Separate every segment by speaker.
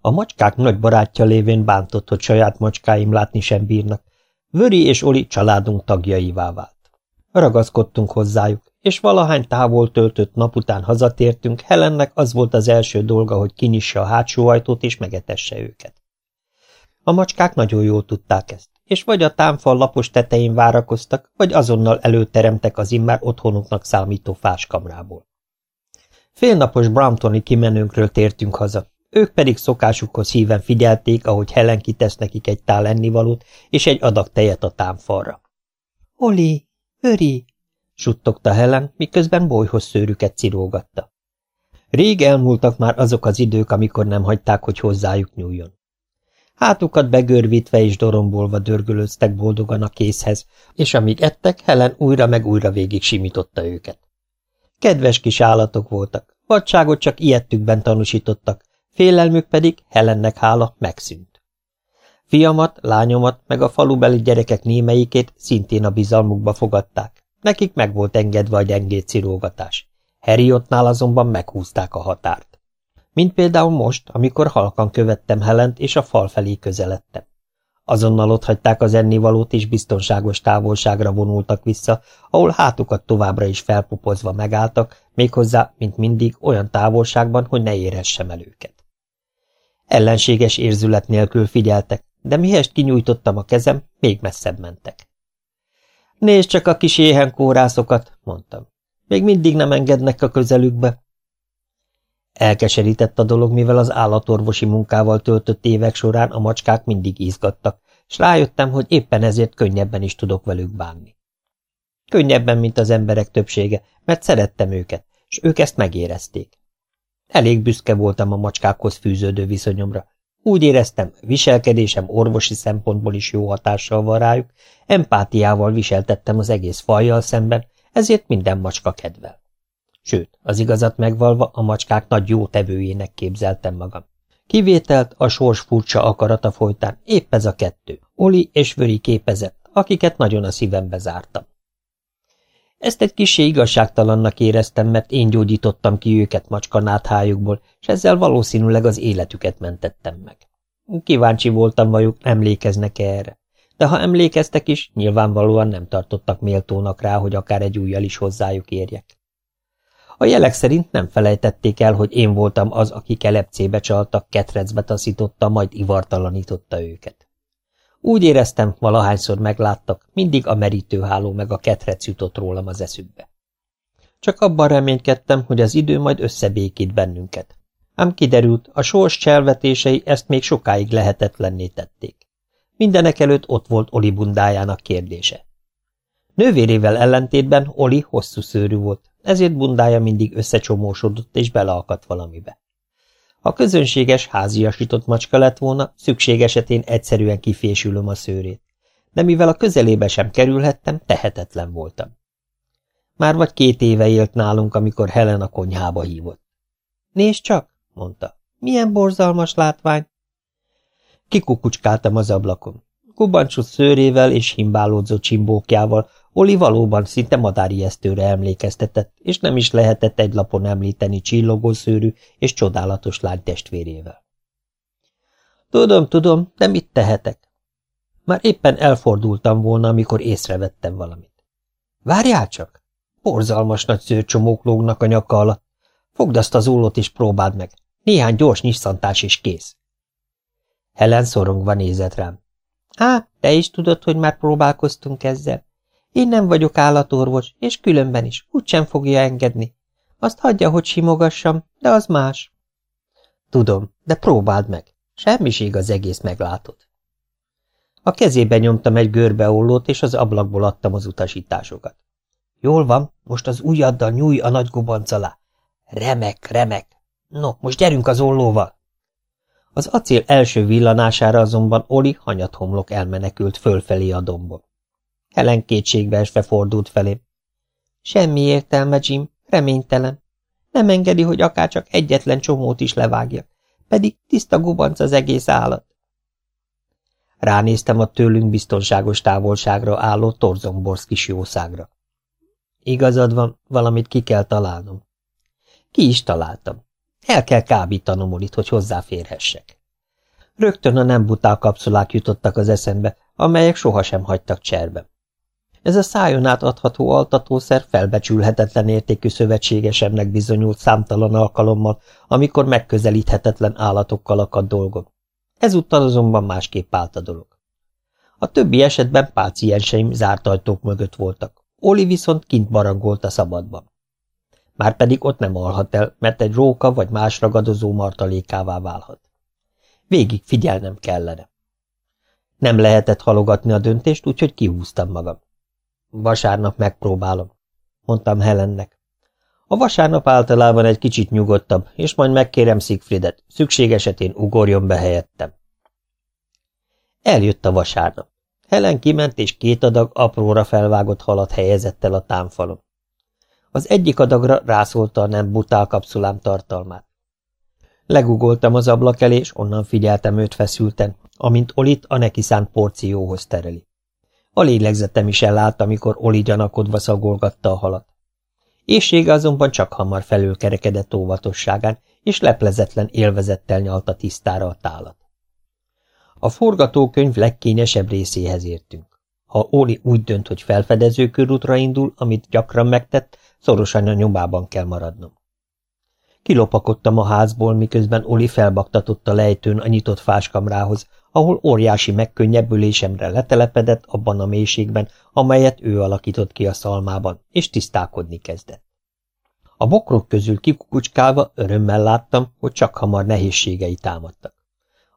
Speaker 1: A macskák nagy barátja lévén bántott, hogy saját macskáim látni sem bírnak. Vöri és Oli családunk tagjaivá vált. Ragaszkodtunk hozzájuk, és valahány távol töltött nap után hazatértünk, Helennek az volt az első dolga, hogy kinyissa a hátsó ajtót és megetesse őket. A macskák nagyon jól tudták ezt, és vagy a támfal lapos tetején várakoztak, vagy azonnal előteremtek az immár otthonuknak számító fáskamrából. Félnapos Bramptoni kimenőnkről tértünk haza, ők pedig szokásukhoz híven figyelték, ahogy Helen kitesz nekik egy tál ennivalót és egy adag tejet a támfalra. – Oli, Öri! – suttogta Helen, miközben bolyhoz szőrüket cirógatta. Rég elmúltak már azok az idők, amikor nem hagyták, hogy hozzájuk nyúljon. Hátukat begörvítve és dorombolva dörgölöztek boldogan a készhez, és amíg ettek, Helen újra meg újra végig simította őket. Kedves kis állatok voltak, vadságot csak ilyettükben tanúsítottak, félelmük pedig, Helennek hála, megszűnt. Fiamat, lányomat, meg a falubeli gyerekek némelyikét szintén a bizalmukba fogadták. Nekik meg volt engedve a gyengét cirógatás. Heriottnál azonban meghúzták a határt. Mint például most, amikor halkan követtem Helent, és a fal felé közeledtem. Azonnal otthagyták az ennivalót, és biztonságos távolságra vonultak vissza, ahol hátukat továbbra is felpopozva megálltak, méghozzá, mint mindig, olyan távolságban, hogy ne érhessem el őket. Ellenséges érzület nélkül figyeltek, de mihest kinyújtottam a kezem, még messzebb mentek. Nézd csak a kis éhen kórászokat, mondtam. Még mindig nem engednek a közelükbe. Elkeserített a dolog, mivel az állatorvosi munkával töltött évek során a macskák mindig izgattak, és rájöttem, hogy éppen ezért könnyebben is tudok velük bánni. Könnyebben, mint az emberek többsége, mert szerettem őket, és ők ezt megérezték. Elég büszke voltam a macskákhoz fűződő viszonyomra. Úgy éreztem, viselkedésem orvosi szempontból is jó hatással van rájuk, empátiával viseltettem az egész fajjal szemben, ezért minden macska kedvel. Sőt, az igazat megvalva a macskák nagy jó tevőjének képzeltem magam. Kivételt a sors furcsa akarata folytán épp ez a kettő, Oli és Vöri képezett, akiket nagyon a szívembe zártam. Ezt egy kisé igazságtalannak éreztem, mert én gyógyítottam ki őket macskanáthájukból, és ezzel valószínűleg az életüket mentettem meg. Kíváncsi voltam, vajuk emlékeznek -e erre. De ha emlékeztek is, nyilvánvalóan nem tartottak méltónak rá, hogy akár egy újjal is hozzájuk érjek. A jelek szerint nem felejtették el, hogy én voltam az, aki kelepcébe csaltak, ketrecbe taszította, majd ivartalanította őket. Úgy éreztem, valahányszor megláttak, mindig a merítőháló meg a ketrec jutott rólam az eszükbe. Csak abban reménykedtem, hogy az idő majd összebékít bennünket. Ám kiderült, a sors cselvetései ezt még sokáig lehetetlenné tették. Mindenek előtt ott volt Oli bundájának kérdése. Nővérével ellentétben Oli hosszú szőrű volt, ezért bundája mindig összecsomósodott és beleakadt valamibe. Ha közönséges, háziasított macska lett volna, szükség esetén egyszerűen kifésülöm a szőrét. De mivel a közelébe sem kerülhettem, tehetetlen voltam. Már vagy két éve élt nálunk, amikor Helen a konyhába hívott. Nézd csak, mondta, milyen borzalmas látvány. Kikukucskáltam az ablakon. Kubancsot szőrével és himbálódzó csimbókjával Oli valóban szinte madárijesztőre emlékeztetett, és nem is lehetett egy lapon említeni csillogószőrű és csodálatos lány testvérével. Tudom, tudom, de mit tehetek? Már éppen elfordultam volna, amikor észrevettem valamit. Várjál csak! Borzalmas nagy szőrcsomók lógnak a nyaka alatt. Fogd azt az ullót és próbáld meg. Néhány gyors nyisszantás is kész. Helen szorongva nézett rám. Á, te is tudod, hogy már próbálkoztunk ezzel. Én nem vagyok állatorvos, és különben is, úgysem fogja engedni. Azt hagyja, hogy simogassam, de az más. Tudom, de próbáld meg. Semmiség az egész meglátod. A kezébe nyomtam egy görbeollót, és az ablakból adtam az utasításokat. Jól van, most az ujjaddal nyúj a nagy gubanc alá. Remek, remek. No, most gyerünk az ollóval. Az acél első villanására azonban Oli hanyathomlok elmenekült fölfelé a dombon. Helen kétségbe esve fordult felé. Semmi értelme, Jim, reménytelen. Nem engedi, hogy akárcsak egyetlen csomót is levágjak, pedig tiszta gubanc az egész állat. Ránéztem a tőlünk biztonságos távolságra álló torzomborsz kis jószágra. Igazad van, valamit ki kell találnom. Ki is találtam. El kell kábítanom Olit, hogy hozzáférhessek. Rögtön a nem butál kapszulák jutottak az eszembe, amelyek sohasem hagytak cserben. Ez a szájon át adható altatószer felbecsülhetetlen értékű szövetségesemnek bizonyult számtalan alkalommal, amikor megközelíthetetlen állatokkal akadt dolgom. Ezúttal azonban másképp állt a dolog. A többi esetben pácienseim zárt ajtók mögött voltak. Oli viszont kint barangolt a szabadban. Márpedig ott nem alhat el, mert egy róka vagy más ragadozó martalékává válhat. Végig figyelnem kellene. Nem lehetett halogatni a döntést, úgyhogy kihúztam magam. Vasárnap megpróbálom, mondtam Helennek. A vasárnap általában egy kicsit nyugodtabb, és majd megkérem Siegfriedet, szükség esetén ugorjon be helyettem. Eljött a vasárnap. Helen kiment, és két adag apróra felvágott halat helyezett el a támfalon. Az egyik adagra rászólta a nem butál kapszulám tartalmát. Legugoltam az ablak elé, és onnan figyeltem őt feszülten, amint Olit a neki szánt porcióhoz tereli. A lélegzetem is elállt, amikor Oli gyanakodva szagolgatta a halat. Éjsége azonban csak hamar felülkerekedett óvatosságán, és leplezetlen élvezettel nyalta tisztára a tálat. A forgatókönyv legkényesebb részéhez értünk. Ha Oli úgy dönt, hogy felfedező körútra indul, amit gyakran megtett, szorosan a nyomában kell maradnom. Kilopakodtam a házból, miközben Oli felbaktatott a lejtőn a nyitott fáskamrához, ahol óriási megkönnyebbülésemre letelepedett abban a mélységben, amelyet ő alakított ki a szalmában, és tisztálkodni kezdett. A bokrok közül kikukucskálva örömmel láttam, hogy csak hamar nehézségei támadtak.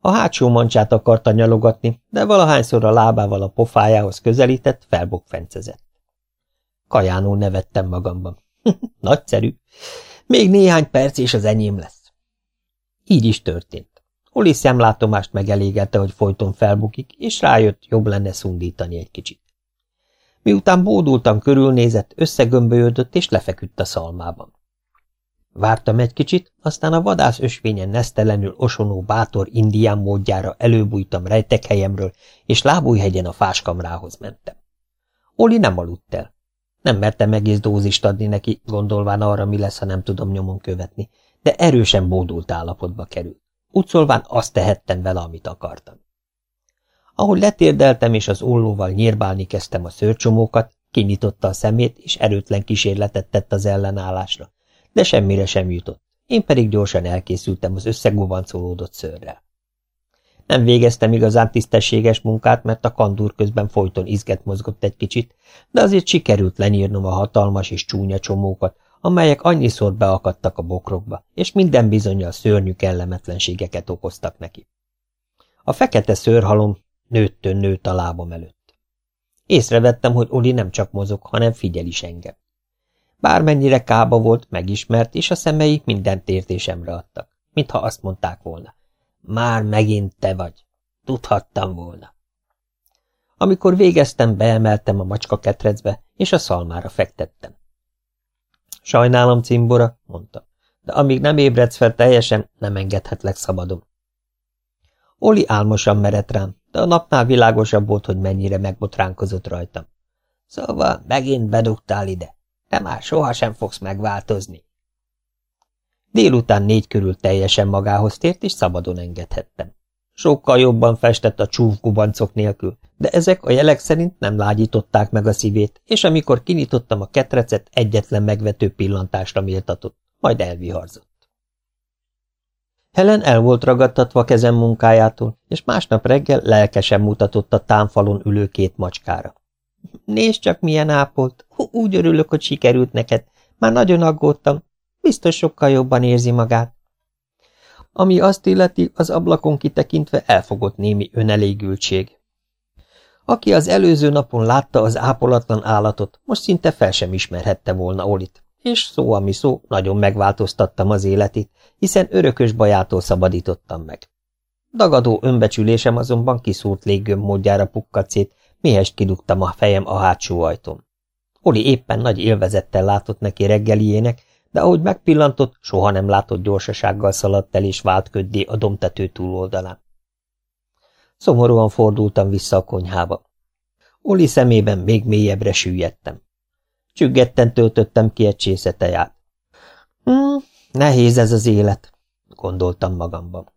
Speaker 1: A hátsó mancsát akarta nyalogatni, de valahányszor a lábával a pofájához közelített, felbokfencezett. Kajánul nevettem magamban. Nagyszerű. Még néhány perc, és az enyém lesz. Így is történt. Oli szemlátomást megelégelte, hogy folyton felbukik, és rájött, jobb lenne szundítani egy kicsit. Miután bódultam, körülnézett, összegömbölyödött, és lefeküdt a szalmában. Vártam egy kicsit, aztán a vadász ösvényen nesztelenül osonó bátor indián módjára előbújtam rejtek helyemről, és lábújhegyen a fáskamrához mentem. Oli nem aludt el. Nem mertem egész dózist adni neki, gondolván arra, mi lesz, ha nem tudom nyomon követni, de erősen bódult állapotba került. Úgy azt tehettem vele, amit akartam. Ahogy letérdeltem és az ollóval nyírbálni kezdtem a szőrcsomókat, kinyitotta a szemét, és erőtlen kísérletet tett az ellenállásra, de semmire sem jutott. Én pedig gyorsan elkészültem az összegubancolódott szőrrel. Nem végeztem igazán tisztességes munkát, mert a kandúr közben folyton izget mozgott egy kicsit, de azért sikerült lenyírnom a hatalmas és csúnya csomókat, amelyek annyiszor beakadtak a bokrokba, és minden bizonyal szörnyű kellemetlenségeket okoztak neki. A fekete szőrhalom nőttön nőtt a lábam előtt. Észrevettem, hogy Oli nem csak mozog, hanem figyel is engem. Bármennyire kába volt, megismert, és a szemei minden tértésemre adtak, mintha azt mondták volna. Már megint te vagy. Tudhattam volna. Amikor végeztem, beemeltem a macska ketrecbe, és a szalmára fektettem. Sajnálom, cimbora, mondta, de amíg nem ébredsz fel teljesen, nem engedhetlek szabadon. Oli álmosan merett rám, de a napnál világosabb volt, hogy mennyire megbotránkozott rajtam. Szóval megint bedugtál ide. Te már sohasem fogsz megváltozni. Délután négy körül teljesen magához tért, és szabadon engedhettem. Sokkal jobban festett a csúf gubancok nélkül, de ezek a jelek szerint nem lágyították meg a szívét, és amikor kinyitottam a ketrecet, egyetlen megvető pillantásra méltatott, majd elviharzott. Helen el volt ragadtatva kezem munkájától, és másnap reggel lelkesen mutatott a támfalon ülő két macskára. Nézd csak, milyen ápolt! Úgy örülök, hogy sikerült neked. Már nagyon aggódtam. Biztos sokkal jobban érzi magát. Ami azt illeti, az ablakon kitekintve elfogott némi önelégültség. Aki az előző napon látta az ápolatlan állatot, most szinte fel sem ismerhette volna Olit, és szó ami szó, nagyon megváltoztattam az életét, hiszen örökös bajától szabadítottam meg. Dagadó önbecsülésem azonban kiszúrt léggömb módjára pukkadt szét, mihez kidugtam a fejem a hátsó ajtón. Oli éppen nagy élvezettel látott neki reggeliének, de ahogy megpillantott, soha nem látott gyorsasággal szaladt el és vált köddé a domtető túloldalán. Szomorúan fordultam vissza a konyhába. Oli szemében még mélyebbre süllyedtem. Csüggetten töltöttem ki egy csésze teját. Hmm, nehéz ez az élet, gondoltam magamban.